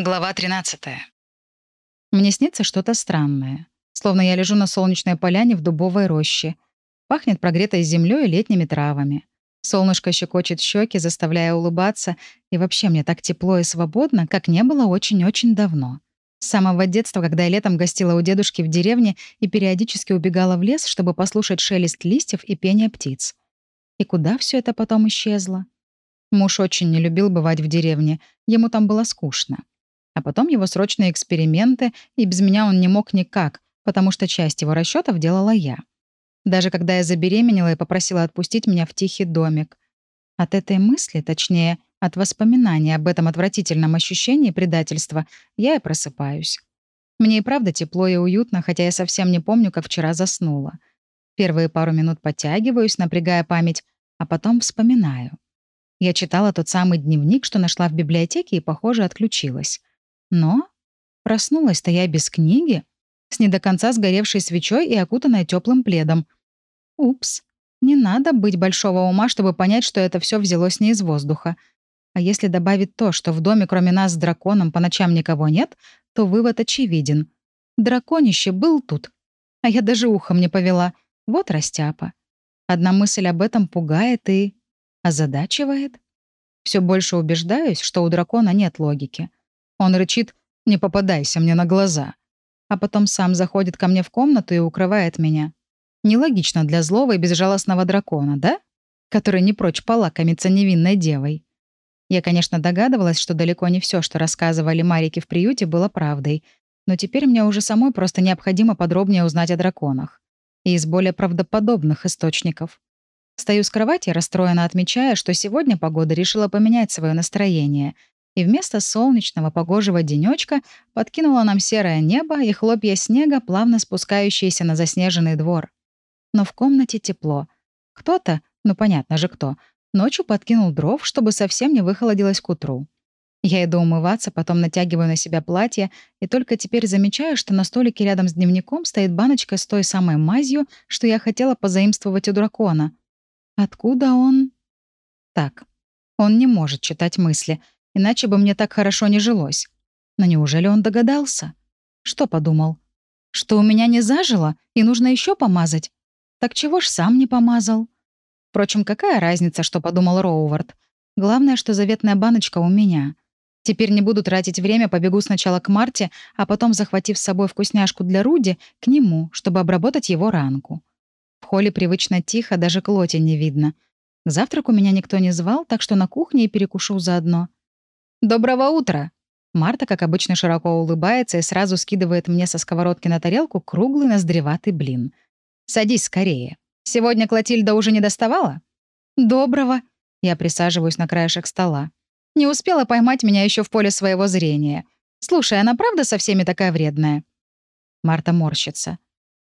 Глава 13. Мне снится что-то странное. Словно я лежу на солнечной поляне в дубовой роще. Пахнет прогретой землей и летними травами. Солнышко щекочет щеки, заставляя улыбаться. И вообще мне так тепло и свободно, как не было очень-очень давно. С самого детства, когда я летом гостила у дедушки в деревне и периодически убегала в лес, чтобы послушать шелест листьев и пение птиц. И куда все это потом исчезло? Муж очень не любил бывать в деревне, ему там было скучно. А потом его срочные эксперименты, и без меня он не мог никак, потому что часть его расчетов делала я. Даже когда я забеременела и попросила отпустить меня в тихий домик. От этой мысли, точнее, от воспоминания об этом отвратительном ощущении предательства, я и просыпаюсь. Мне и правда тепло и уютно, хотя я совсем не помню, как вчера заснула. Первые пару минут подтягиваюсь, напрягая память, а потом вспоминаю. Я читала тот самый дневник, что нашла в библиотеке, и, похоже, отключилась. Но проснулась-то я без книги, с не до конца сгоревшей свечой и окутанной теплым пледом. Упс, не надо быть большого ума, чтобы понять, что это все взялось не из воздуха. А если добавить то, что в доме кроме нас с драконом по ночам никого нет, то вывод очевиден. Драконище был тут. А я даже ухом не повела. Вот растяпа. Одна мысль об этом пугает и... озадачивает. Все больше убеждаюсь, что у дракона нет логики. Он рычит «Не попадайся мне на глаза», а потом сам заходит ко мне в комнату и укрывает меня. Нелогично для злого и безжалостного дракона, да? Который не прочь полакомиться невинной девой. Я, конечно, догадывалась, что далеко не все, что рассказывали Марики в приюте, было правдой, но теперь мне уже самой просто необходимо подробнее узнать о драконах. И из более правдоподобных источников. Стою с кровати, расстроенно отмечая, что сегодня погода решила поменять свое настроение — и вместо солнечного погожего денечка подкинуло нам серое небо и хлопья снега, плавно спускающиеся на заснеженный двор. Но в комнате тепло. Кто-то, ну понятно же кто, ночью подкинул дров, чтобы совсем не выхолодилось к утру. Я иду умываться, потом натягиваю на себя платье и только теперь замечаю, что на столике рядом с дневником стоит баночка с той самой мазью, что я хотела позаимствовать у дракона. Откуда он? Так, он не может читать мысли — Иначе бы мне так хорошо не жилось. Но неужели он догадался? Что подумал? Что у меня не зажило, и нужно еще помазать? Так чего ж сам не помазал? Впрочем, какая разница, что подумал Роувард? Главное, что заветная баночка у меня. Теперь не буду тратить время, побегу сначала к Марте, а потом, захватив с собой вкусняшку для Руди, к нему, чтобы обработать его ранку. В холле привычно тихо, даже клоти не видно. К завтраку меня никто не звал, так что на кухне и перекушу заодно. «Доброго утра!» Марта, как обычно, широко улыбается и сразу скидывает мне со сковородки на тарелку круглый ноздреватый блин. «Садись скорее. Сегодня Клотильда уже не доставала?» «Доброго!» Я присаживаюсь на краешек стола. Не успела поймать меня еще в поле своего зрения. «Слушай, она правда со всеми такая вредная?» Марта морщится.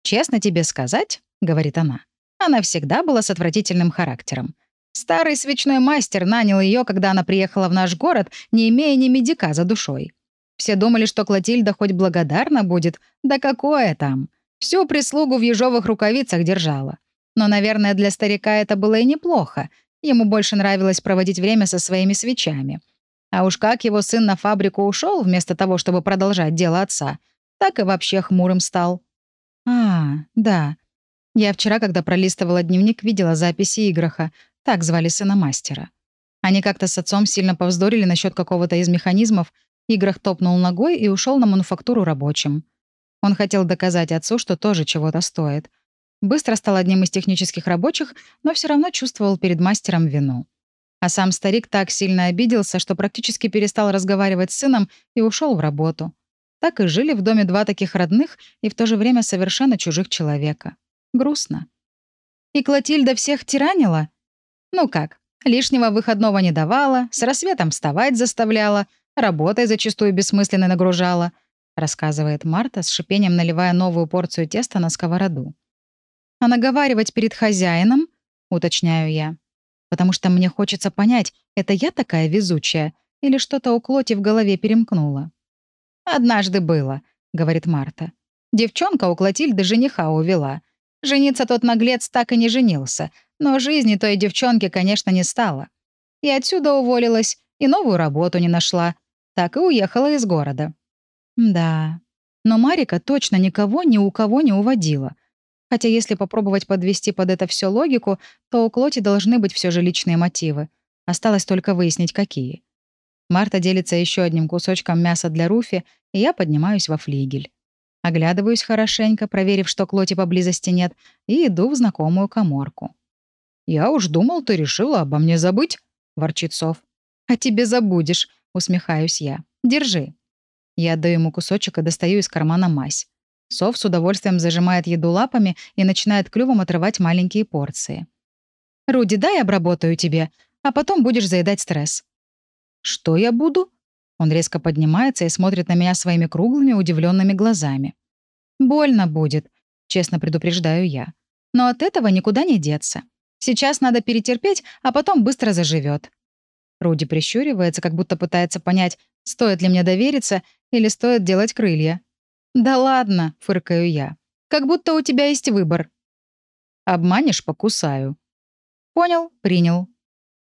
«Честно тебе сказать», — говорит она, — «она всегда была с отвратительным характером. Старый свечной мастер нанял ее, когда она приехала в наш город, не имея ни медика за душой. Все думали, что Клотильда хоть благодарна будет, да какое там. Всю прислугу в ежовых рукавицах держала. Но, наверное, для старика это было и неплохо. Ему больше нравилось проводить время со своими свечами. А уж как его сын на фабрику ушел вместо того, чтобы продолжать дело отца, так и вообще хмурым стал. А, да. Я вчера, когда пролистывала дневник, видела записи Игроха. Так звали сына мастера. Они как-то с отцом сильно повздорили насчет какого-то из механизмов, Играх топнул ногой и ушел на мануфактуру рабочим. Он хотел доказать отцу, что тоже чего-то стоит. Быстро стал одним из технических рабочих, но все равно чувствовал перед мастером вину. А сам старик так сильно обиделся, что практически перестал разговаривать с сыном и ушел в работу. Так и жили в доме два таких родных и в то же время совершенно чужих человека. Грустно. «И Клотильда всех тиранила?» Ну как, лишнего выходного не давала, с рассветом вставать заставляла, работой зачастую бессмысленно нагружала, рассказывает Марта, с шипением наливая новую порцию теста на сковороду. А наговаривать перед хозяином, уточняю я, потому что мне хочется понять, это я такая везучая или что-то у Клоти в голове перемкнуло. «Однажды было», — говорит Марта. Девчонка у Клотильды жениха увела. Жениться тот наглец так и не женился, но жизни той девчонки, конечно, не стало. И отсюда уволилась, и новую работу не нашла. так и уехала из города. Да, но Марика точно никого ни у кого не уводила. Хотя если попробовать подвести под это все логику, то у Клоти должны быть все же личные мотивы. Осталось только выяснить, какие. Марта делится еще одним кусочком мяса для Руфи, и я поднимаюсь во флигель. Оглядываюсь хорошенько, проверив, что Клоти поблизости нет, и иду в знакомую коморку. «Я уж думал, ты решила обо мне забыть», — ворчит Сов. «А тебе забудешь», — усмехаюсь я. «Держи». Я отдаю ему кусочек и достаю из кармана мазь. Сов с удовольствием зажимает еду лапами и начинает клювом отрывать маленькие порции. «Руди, дай обработаю тебе, а потом будешь заедать стресс». «Что я буду?» Он резко поднимается и смотрит на меня своими круглыми, удивленными глазами. «Больно будет», — честно предупреждаю я. «Но от этого никуда не деться. Сейчас надо перетерпеть, а потом быстро заживет. Руди прищуривается, как будто пытается понять, стоит ли мне довериться или стоит делать крылья. «Да ладно», — фыркаю я. «Как будто у тебя есть выбор». «Обманешь — покусаю». «Понял, принял».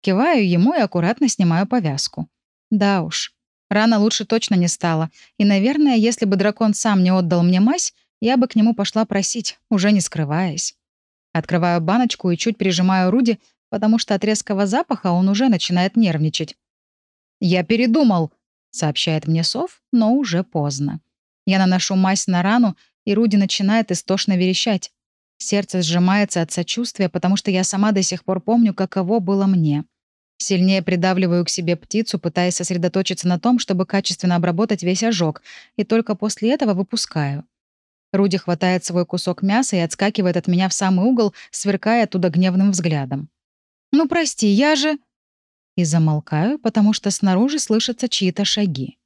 Киваю ему и аккуратно снимаю повязку. Да уж, рана лучше точно не стала. И, наверное, если бы дракон сам не отдал мне мазь, я бы к нему пошла просить, уже не скрываясь. Открываю баночку и чуть прижимаю Руди, потому что от резкого запаха он уже начинает нервничать. «Я передумал», — сообщает мне Сов, но уже поздно. Я наношу мазь на рану, и Руди начинает истошно верещать. Сердце сжимается от сочувствия, потому что я сама до сих пор помню, каково было мне. Сильнее придавливаю к себе птицу, пытаясь сосредоточиться на том, чтобы качественно обработать весь ожог, и только после этого выпускаю. Руди хватает свой кусок мяса и отскакивает от меня в самый угол, сверкая оттуда гневным взглядом. «Ну прости, я же...» И замолкаю, потому что снаружи слышатся чьи-то шаги.